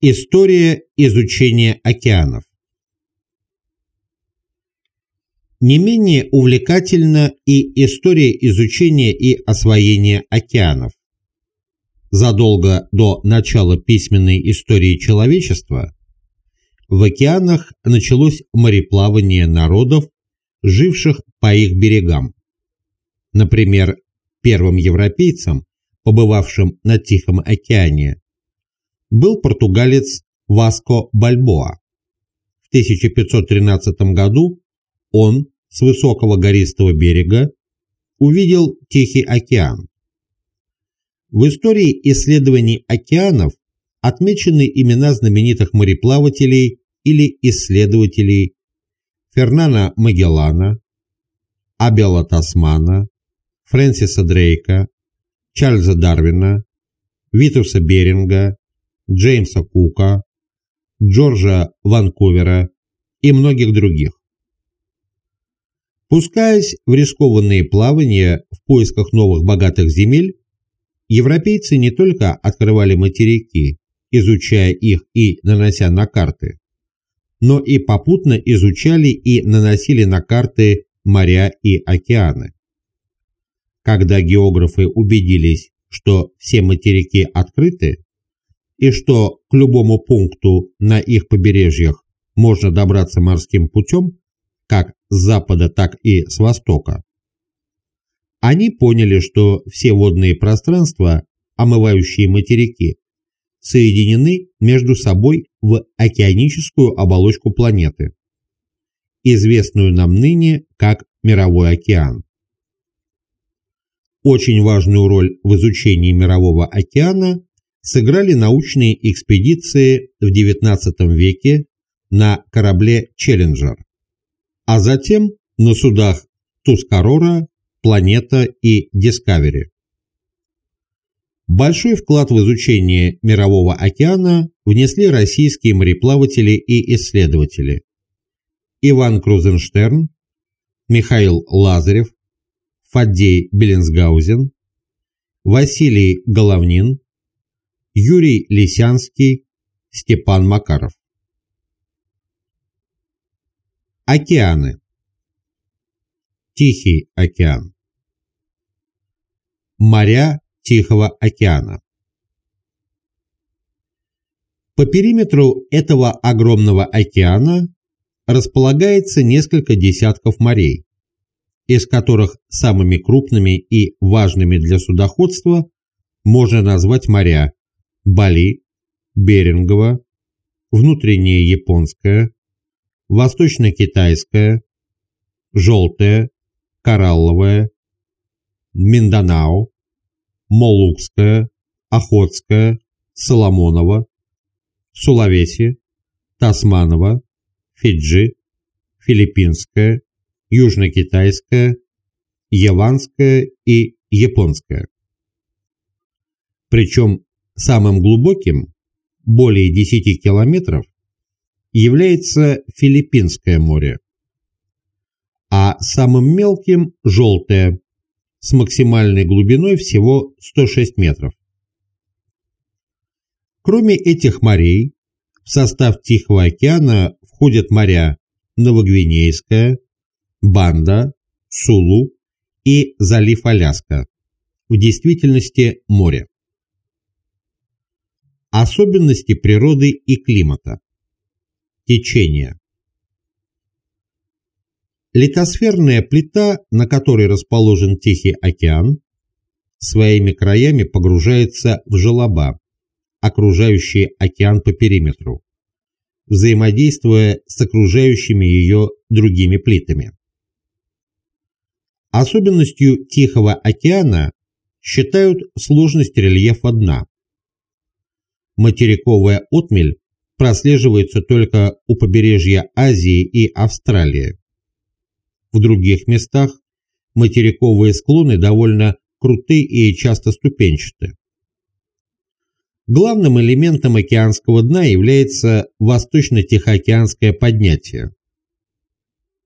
История изучения океанов Не менее увлекательна и история изучения и освоения океанов. Задолго до начала письменной истории человечества в океанах началось мореплавание народов, живших по их берегам. Например, первым европейцам, побывавшим на Тихом океане, был португалец Васко Бальбоа. В 1513 году он с высокого гористого берега увидел Тихий океан. В истории исследований океанов отмечены имена знаменитых мореплавателей или исследователей Фернана Магеллана, Абела Тасмана, Фрэнсиса Дрейка, Чарльза Дарвина, Витуса Беринга, Джеймса Кука, Джорджа Ванкувера и многих других. Пускаясь в рискованные плавания в поисках новых богатых земель, европейцы не только открывали материки, изучая их и нанося на карты, но и попутно изучали и наносили на карты моря и океаны. Когда географы убедились, что все материки открыты, и что к любому пункту на их побережьях можно добраться морским путем, как с запада, так и с востока, они поняли, что все водные пространства, омывающие материки, соединены между собой в океаническую оболочку планеты, известную нам ныне как Мировой океан. Очень важную роль в изучении Мирового океана сыграли научные экспедиции в XIX веке на корабле «Челленджер», а затем на судах «Тускарора», «Планета» и «Дискавери». Большой вклад в изучение Мирового океана внесли российские мореплаватели и исследователи Иван Крузенштерн, Михаил Лазарев, Фаддей Беленсгаузен, Василий Головнин, Юрий Лисянский, Степан Макаров. Океаны. Тихий океан. Моря Тихого океана. По периметру этого огромного океана располагается несколько десятков морей, из которых самыми крупными и важными для судоходства можно назвать моря Бали, Берингово, внутреннее японское, восточно-китайское, желтое, коралловое, Минданао, Молукское, Охотское, Соломоново, Сулавеси, Тасманово, Фиджи, Филиппинское, Южно-Китайское, Яванское и Японское. Причем самым глубоким, более 10 километров, является Филиппинское море, а самым мелким – Желтое, с максимальной глубиной всего 106 метров. Кроме этих морей, в состав Тихого океана входят моря Новогвинейское, Банда, Сулу и залив Аляска, в действительности море. Особенности природы и климата. Течение. Литосферная плита, на которой расположен Тихий океан, своими краями погружается в желоба, окружающие океан по периметру, взаимодействуя с окружающими ее другими плитами. Особенностью Тихого океана считают сложность рельефа дна. Материковая отмель прослеживается только у побережья Азии и Австралии. В других местах материковые склоны довольно крутые и часто ступенчатые. Главным элементом океанского дна является восточно-тихоокеанское поднятие.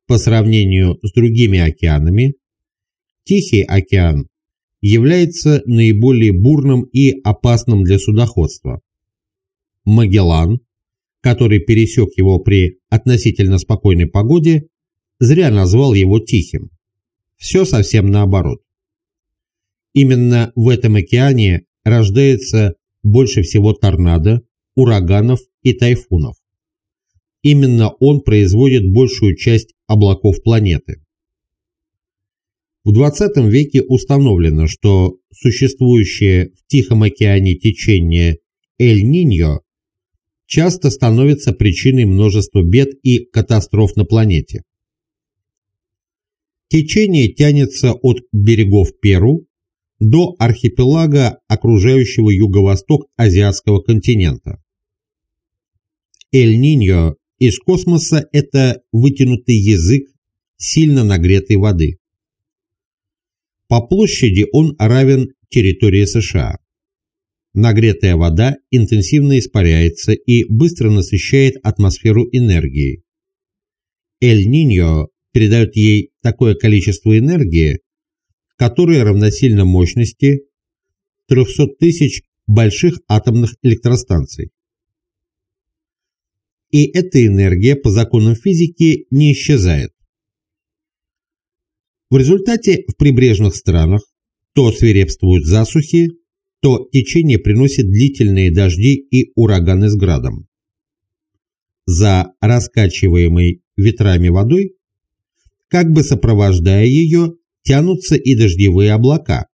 По сравнению с другими океанами, Тихий океан является наиболее бурным и опасным для судоходства. Магеллан, который пересек его при относительно спокойной погоде, зря назвал его тихим. Все совсем наоборот. Именно в этом океане рождается больше всего торнадо, ураганов и тайфунов. Именно он производит большую часть облаков планеты. В 20 веке установлено, что существующее в Тихом океане течение Эль-Ниньо часто становится причиной множества бед и катастроф на планете. Течение тянется от берегов Перу до архипелага, окружающего юго-восток азиатского континента. Эль-Ниньо из космоса – это вытянутый язык сильно нагретой воды. По площади он равен территории США. Нагретая вода интенсивно испаряется и быстро насыщает атмосферу энергией. Эль-Ниньо передает ей такое количество энергии, которое равносильно мощности 300 тысяч больших атомных электростанций. И эта энергия по законам физики не исчезает. В результате в прибрежных странах то свирепствуют засухи, то течение приносит длительные дожди и ураганы с градом. За раскачиваемой ветрами водой, как бы сопровождая ее, тянутся и дождевые облака,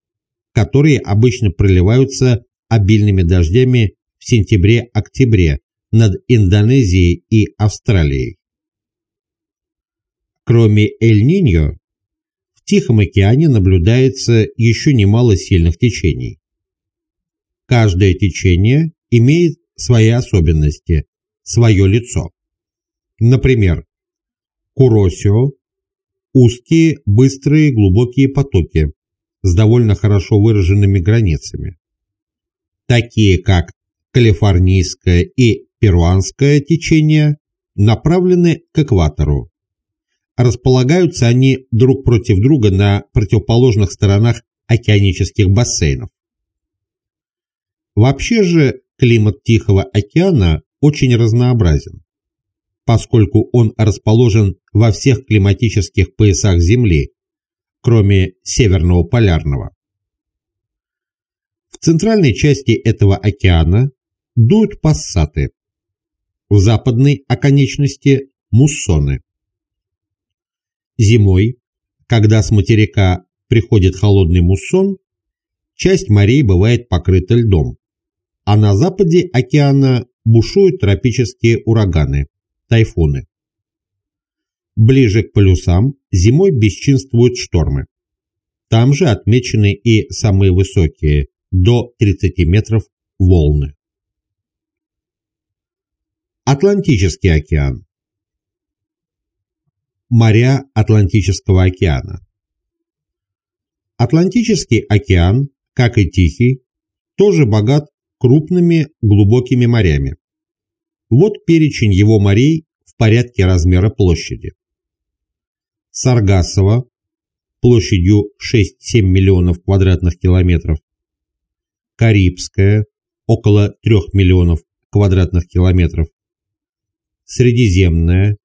которые обычно проливаются обильными дождями в сентябре-октябре над Индонезией и Австралией. Кроме Эль-Ниньо, в Тихом океане наблюдается еще немало сильных течений. Каждое течение имеет свои особенности, свое лицо. Например, Куросио – узкие, быстрые, глубокие потоки с довольно хорошо выраженными границами, такие как калифорнийское и перуанское течение направлены к экватору, Располагаются они друг против друга на противоположных сторонах океанических бассейнов. Вообще же климат Тихого океана очень разнообразен, поскольку он расположен во всех климатических поясах Земли, кроме Северного полярного. В центральной части этого океана дуют пассаты, в западной оконечности – муссоны. Зимой, когда с материка приходит холодный муссон, часть морей бывает покрыта льдом, а на западе океана бушуют тропические ураганы, тайфуны. Ближе к полюсам зимой бесчинствуют штормы. Там же отмечены и самые высокие, до 30 метров, волны. Атлантический океан моря Атлантического океана. Атлантический океан, как и Тихий, тоже богат крупными глубокими морями. Вот перечень его морей в порядке размера площади. Саргассово площадью 6-7 миллионов квадратных километров, Карибское около 3 миллионов квадратных километров, Средиземное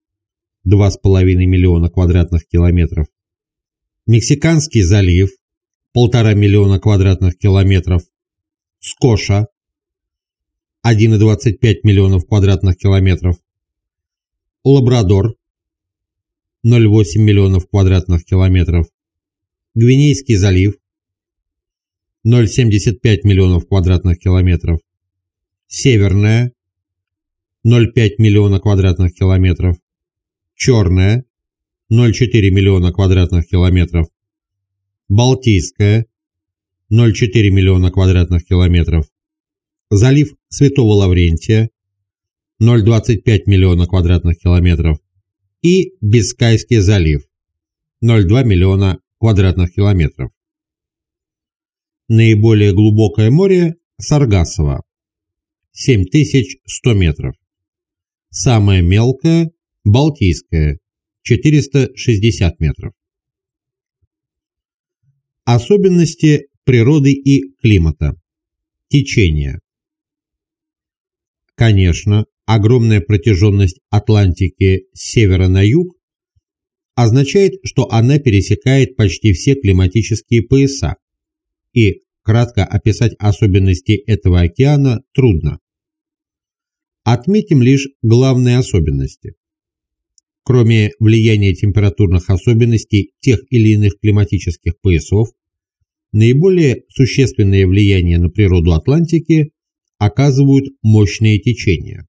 2,5 миллиона квадратных километров. Мексиканский залив – 1,5 миллиона квадратных километров. Скоша – 1,25 миллионов квадратных километров. Лабрадор – 0,8 миллионов квадратных километров. Гвинейский залив – 0,75 миллионов квадратных километров. Северная – 0,5 миллиона квадратных километров. Черная 0,4 миллиона квадратных километров, Балтийская 0,4 миллиона квадратных километров, залив Святого Лаврентия 0,25 миллиона квадратных километров и Бискайский залив 0,2 миллиона квадратных километров. Наиболее глубокое море – Саргассово 7100 метров. Самое мелкое Балтийская, 460 метров. Особенности природы и климата. Течение. Конечно, огромная протяженность Атлантики с севера на юг означает, что она пересекает почти все климатические пояса, и кратко описать особенности этого океана трудно. Отметим лишь главные особенности. Кроме влияния температурных особенностей тех или иных климатических поясов, наиболее существенное влияние на природу Атлантики оказывают мощные течения.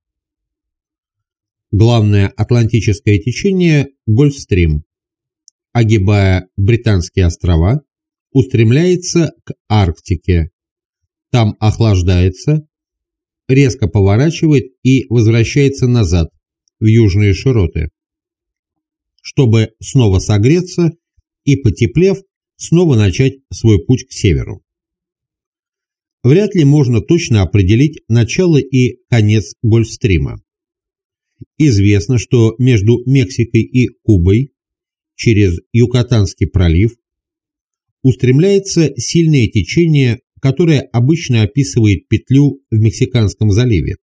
Главное атлантическое течение – Гольфстрим, огибая Британские острова, устремляется к Арктике. Там охлаждается, резко поворачивает и возвращается назад, в южные широты, чтобы снова согреться и, потеплев, снова начать свой путь к северу. Вряд ли можно точно определить начало и конец Гольфстрима. Известно, что между Мексикой и Кубой через Юкатанский пролив устремляется сильное течение, которое обычно описывает петлю в Мексиканском заливе,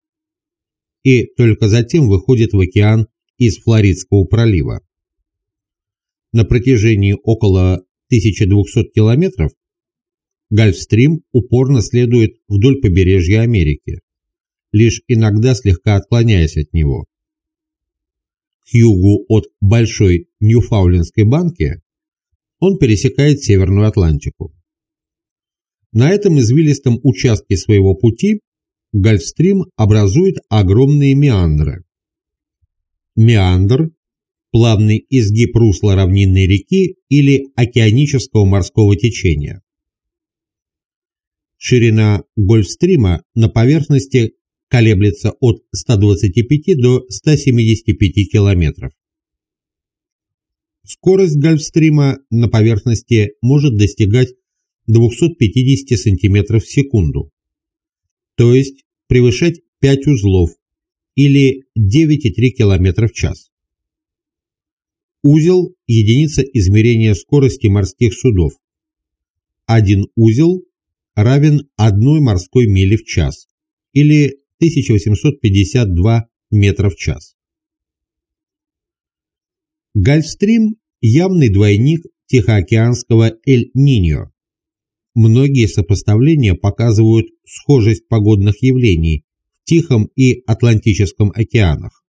и только затем выходит в океан из Флоридского пролива. На протяжении около 1200 километров Гольфстрим упорно следует вдоль побережья Америки, лишь иногда слегка отклоняясь от него. К югу от Большой Ньюфаулендской банки он пересекает Северную Атлантику. На этом извилистом участке своего пути Гольфстрим образует огромные меандры. Меандр – плавный изгиб русла равнинной реки или океанического морского течения. Ширина Гольфстрима на поверхности колеблется от 125 до 175 километров. Скорость Гольфстрима на поверхности может достигать 250 см в секунду, то есть превышать 5 узлов или 9,3 км в час. Узел – единица измерения скорости морских судов. Один узел равен одной морской миле в час или 1852 метра в час. Гольфстрим – явный двойник Тихоокеанского Эль-Ниньо. Многие сопоставления показывают схожесть погодных явлений в Тихом и Атлантическом океанах.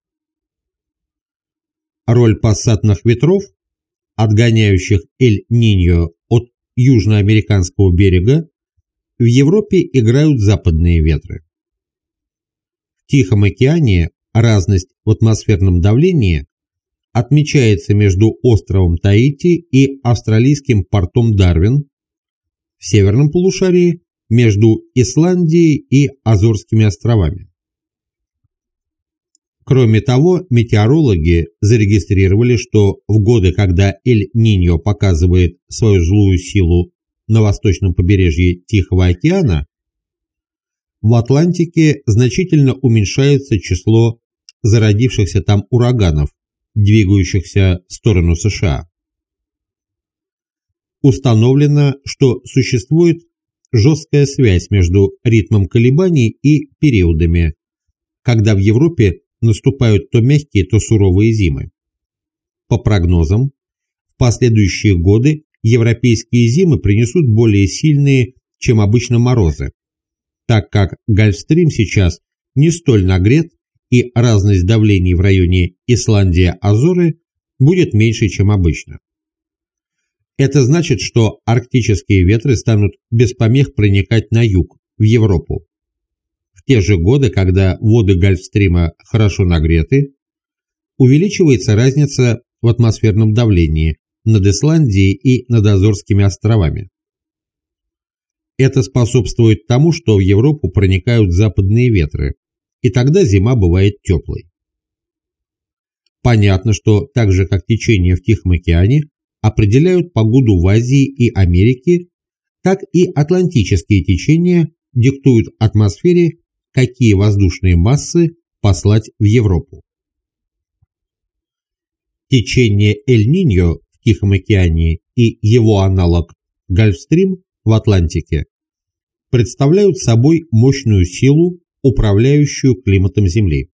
Роль пассатных ветров, отгоняющих Эль-Ниньо от южноамериканского берега, в Европе играют западные ветры. В Тихом океане разность в атмосферном давлении отмечается между островом Таити и австралийским портом Дарвин, в северном полушарии между Исландией и Азорскими островами. Кроме того, метеорологи зарегистрировали, что в годы, когда Эль-Ниньо показывает свою злую силу на восточном побережье Тихого океана, в Атлантике значительно уменьшается число зародившихся там ураганов, двигающихся в сторону США. Установлено, что существует жесткая связь между ритмом колебаний и периодами, когда в Европе наступают то мягкие, то суровые зимы. По прогнозам, в последующие годы европейские зимы принесут более сильные, чем обычно морозы, так как Гольфстрим сейчас не столь нагрет и разность давлений в районе Исландия-Азоры будет меньше, чем обычно. Это значит, что арктические ветры станут без помех проникать на юг, в Европу. В те же годы, когда воды Гольфстрима хорошо нагреты, увеличивается разница в атмосферном давлении над Исландией и над Азорскими островами. Это способствует тому, что в Европу проникают западные ветры, и тогда зима бывает теплой. Понятно, что так же, как течение в Тихом океане определяют погоду в Азии и Америке, так и атлантические течения диктуют атмосфере, какие воздушные массы послать в Европу. Течение Эль-Ниньо Тихом океане и его аналог Гольфстрим в Атлантике представляют собой мощную силу, управляющую климатом Земли.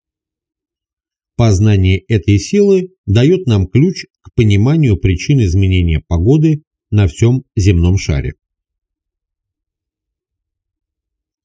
Познание этой силы дает нам ключ к пониманию причин изменения погоды на всем земном шаре.